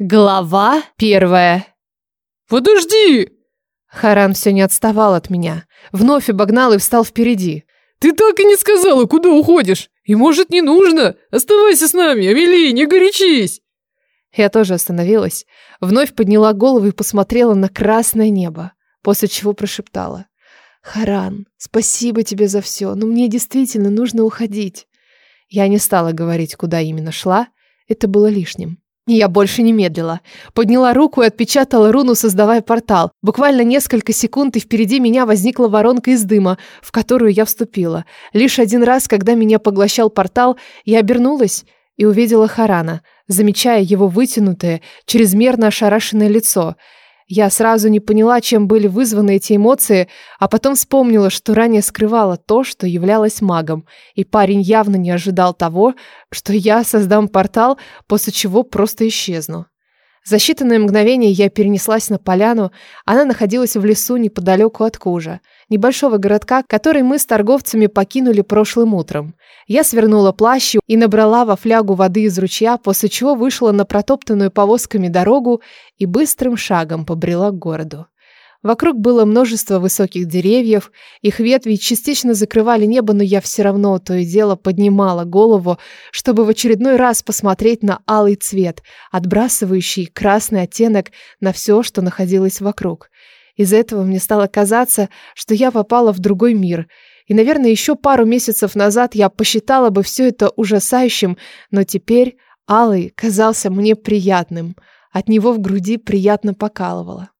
Глава первая. «Подожди!» Харан все не отставал от меня. Вновь обогнал и встал впереди. «Ты так и не сказала, куда уходишь! И, может, не нужно? Оставайся с нами, Амели, не горячись!» Я тоже остановилась. Вновь подняла голову и посмотрела на красное небо, после чего прошептала. «Харан, спасибо тебе за все, но мне действительно нужно уходить». Я не стала говорить, куда именно шла. Это было лишним. Я больше не медлила. Подняла руку и отпечатала руну, создавая портал. Буквально несколько секунд, и впереди меня возникла воронка из дыма, в которую я вступила. Лишь один раз, когда меня поглощал портал, я обернулась и увидела Харана, замечая его вытянутое, чрезмерно ошарашенное лицо – я сразу не поняла, чем были вызваны эти эмоции, а потом вспомнила, что ранее скрывала то, что являлась магом, и парень явно не ожидал того, что я создам портал, после чего просто исчезну. За считанные мгновения я перенеслась на поляну. Она находилась в лесу неподалеку от Кужа, небольшого городка, который мы с торговцами покинули прошлым утром. Я свернула плащ и набрала во флягу воды из ручья, после чего вышла на протоптанную повозками дорогу и быстрым шагом побрела к городу. Вокруг было множество высоких деревьев, их ветви частично закрывали небо, но я все равно то и дело поднимала голову, чтобы в очередной раз посмотреть на алый цвет, отбрасывающий красный оттенок на все, что находилось вокруг. Из-за этого мне стало казаться, что я попала в другой мир – и, наверное, еще пару месяцев назад я посчитала бы все это ужасающим, но теперь алый казался мне приятным. От него в груди приятно покалывало.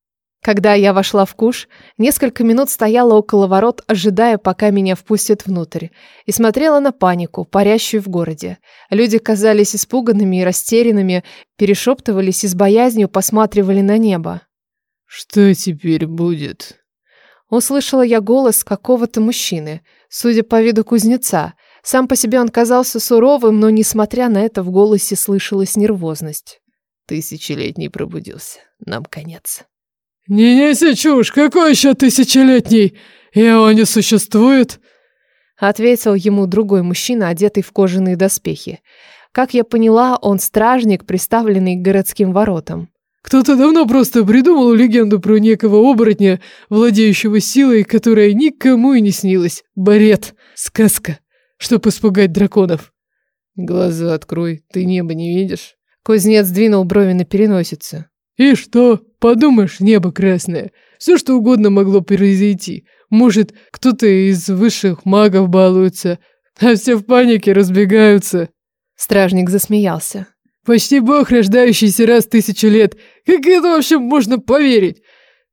Когда я вошла в куш, несколько минут стояла около ворот, ожидая, пока меня впустят внутрь, и смотрела на панику, парящую в городе. Люди казались испуганными и растерянными, перешептывались и с боязнью посматривали на небо. «Что теперь будет?» Услышала я голос какого-то мужчины, судя по виду кузнеца. Сам по себе он казался суровым, но, несмотря на это, в голосе слышалась нервозность. «Тысячелетний пробудился. Нам конец». «Не неси чушь! Какой еще тысячелетний? Его не существует!» Ответил ему другой мужчина, одетый в кожаные доспехи. Как я поняла, он стражник, приставленный к городским воротам. Кто-то давно просто придумал легенду про некого оборотня, владеющего силой, которая никому и не снилась. Барет. Сказка. Чтоб испугать драконов. Глаза открой, ты небо не видишь? Кузнец двинул брови на переносицу. И что? Подумаешь, небо красное. Все что угодно могло произойти. Может, кто-то из высших магов балуется, а все в панике разбегаются. Стражник засмеялся. Почти бог, рождающийся раз тысячу лет. Как это вообще можно поверить?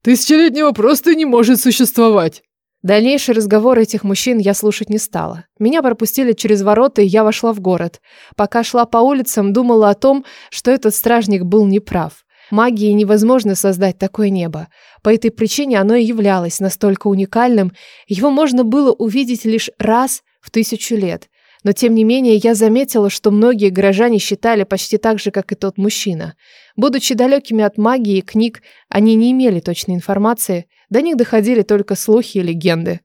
Тысячелетнего просто не может существовать. Дальнейший разговор этих мужчин я слушать не стала. Меня пропустили через ворота, и я вошла в город. Пока шла по улицам, думала о том, что этот стражник был неправ. Магии невозможно создать такое небо. По этой причине оно и являлось настолько уникальным, его можно было увидеть лишь раз в тысячу лет. Но тем не менее я заметила, что многие горожане считали почти так же, как и тот мужчина. Будучи далекими от магии и книг, они не имели точной информации, до них доходили только слухи и легенды.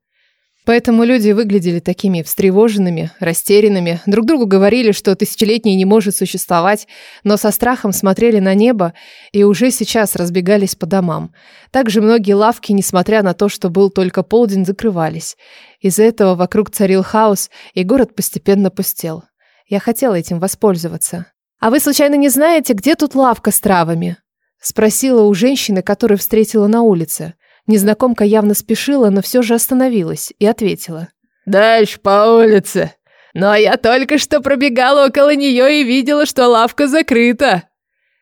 Поэтому люди выглядели такими встревоженными, растерянными, друг другу говорили, что тысячелетний не может существовать, но со страхом смотрели на небо и уже сейчас разбегались по домам. Также многие лавки, несмотря на то, что был только полдень, закрывались. Из-за этого вокруг царил хаос, и город постепенно пустел. Я хотела этим воспользоваться. «А вы случайно не знаете, где тут лавка с травами?» – спросила у женщины, которую встретила на улице – Незнакомка явно спешила, но все же остановилась и ответила. «Дальше по улице. Но я только что пробегала около нее и видела, что лавка закрыта».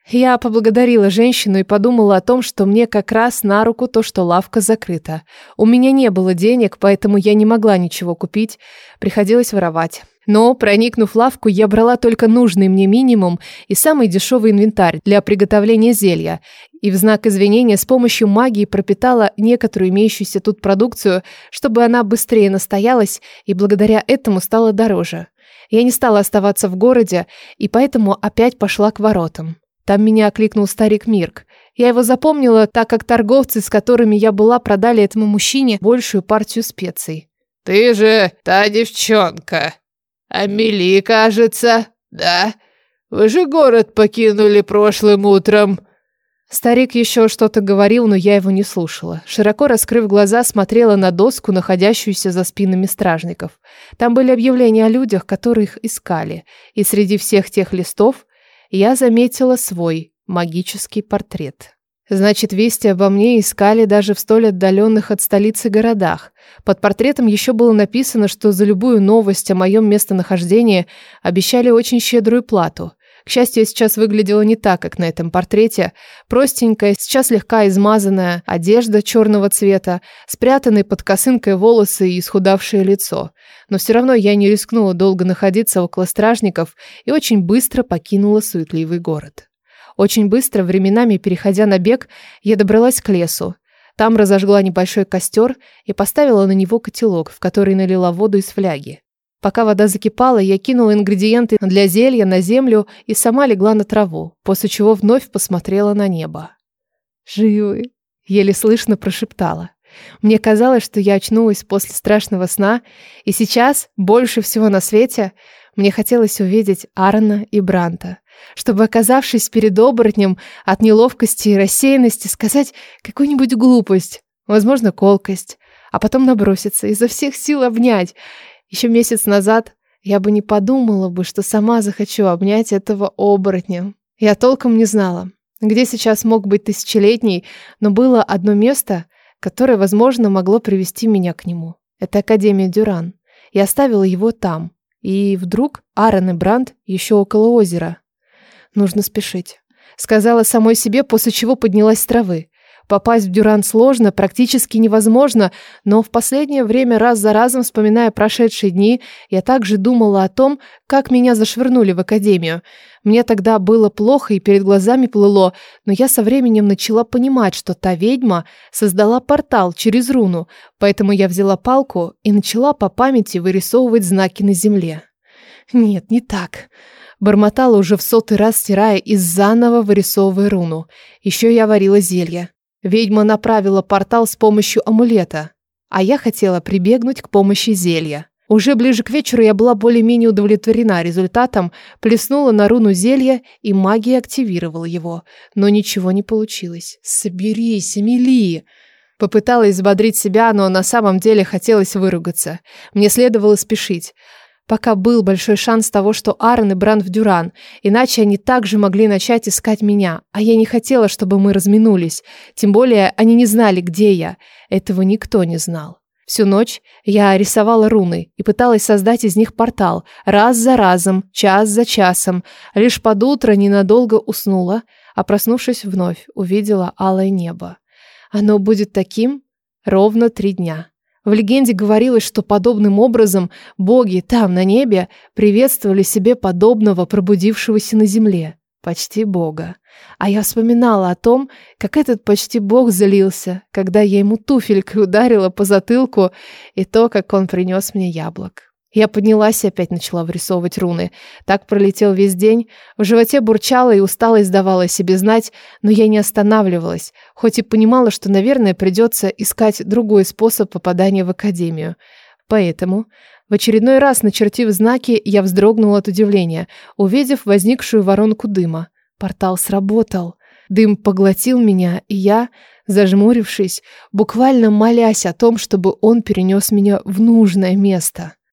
Я поблагодарила женщину и подумала о том, что мне как раз на руку то, что лавка закрыта. У меня не было денег, поэтому я не могла ничего купить, приходилось воровать. Но, проникнув лавку, я брала только нужный мне минимум и самый дешевый инвентарь для приготовления зелья, и в знак извинения с помощью магии пропитала некоторую имеющуюся тут продукцию, чтобы она быстрее настоялась и благодаря этому стала дороже. Я не стала оставаться в городе и поэтому опять пошла к воротам. Там меня окликнул старик Мирк. Я его запомнила, так как торговцы, с которыми я была, продали этому мужчине большую партию специй. «Ты же та девчонка!» Амелии, кажется, да. Вы же город покинули прошлым утром». Старик еще что-то говорил, но я его не слушала. Широко раскрыв глаза, смотрела на доску, находящуюся за спинами стражников. Там были объявления о людях, которых искали. И среди всех тех листов я заметила свой магический портрет. Значит, вести обо мне искали даже в столь отдаленных от столицы городах. Под портретом еще было написано, что за любую новость о моем местонахождении обещали очень щедрую плату. К счастью, я сейчас выглядела не так, как на этом портрете. Простенькая, сейчас слегка измазанная, одежда черного цвета, спрятанные под косынкой волосы и исхудавшее лицо. Но все равно я не рискнула долго находиться около стражников и очень быстро покинула суетливый город. Очень быстро, временами переходя на бег, я добралась к лесу. Там разожгла небольшой костер и поставила на него котелок, в который налила воду из фляги. Пока вода закипала, я кинула ингредиенты для зелья на землю и сама легла на траву, после чего вновь посмотрела на небо. «Живы!» — еле слышно прошептала. Мне казалось, что я очнулась после страшного сна, и сейчас, больше всего на свете, мне хотелось увидеть Аарона и Бранта, чтобы, оказавшись перед оборотнем от неловкости и рассеянности, сказать какую-нибудь глупость, возможно, колкость, а потом наброситься, изо всех сил обнять. Еще месяц назад я бы не подумала бы, что сама захочу обнять этого оборотня. Я толком не знала, где сейчас мог быть тысячелетний, но было одно место, которое, возможно, могло привести меня к нему. Это Академия Дюран. Я оставила его там, и вдруг Аарон и Бранд еще около озера. Нужно спешить. Сказала самой себе, после чего поднялась с травы. Попасть в Дюран сложно, практически невозможно, но в последнее время раз за разом, вспоминая прошедшие дни, я также думала о том, как меня зашвырнули в академию. Мне тогда было плохо и перед глазами плыло, но я со временем начала понимать, что та ведьма создала портал через руну, поэтому я взяла палку и начала по памяти вырисовывать знаки на земле. Нет, не так. Бормотала уже в сотый раз, стирая и заново вырисовывая руну. Еще я варила зелье. Ведьма направила портал с помощью амулета, а я хотела прибегнуть к помощи зелья. Уже ближе к вечеру я была более-менее удовлетворена результатом, плеснула на руну зелья, и магия активировала его. Но ничего не получилось. «Соберись, Эмилии!» Попыталась взбодрить себя, но на самом деле хотелось выругаться. Мне следовало спешить. Пока был большой шанс того, что Аарон и Бран в Дюран, иначе они также могли начать искать меня, а я не хотела, чтобы мы разминулись, тем более они не знали, где я. Этого никто не знал. Всю ночь я рисовала руны и пыталась создать из них портал, раз за разом, час за часом. Лишь под утро ненадолго уснула, а проснувшись вновь, увидела алое небо. Оно будет таким ровно три дня. В легенде говорилось, что подобным образом боги там, на небе, приветствовали себе подобного пробудившегося на земле, почти бога. А я вспоминала о том, как этот почти бог залился, когда я ему туфелькой ударила по затылку, и то, как он принес мне яблок. Я поднялась и опять начала вырисовывать руны. Так пролетел весь день. В животе бурчало и усталость давала себе знать, но я не останавливалась, хоть и понимала, что, наверное, придется искать другой способ попадания в академию. Поэтому, в очередной раз начертив знаки, я вздрогнула от удивления, увидев возникшую воронку дыма. Портал сработал. Дым поглотил меня, и я, зажмурившись, буквально молясь о том, чтобы он перенес меня в нужное место.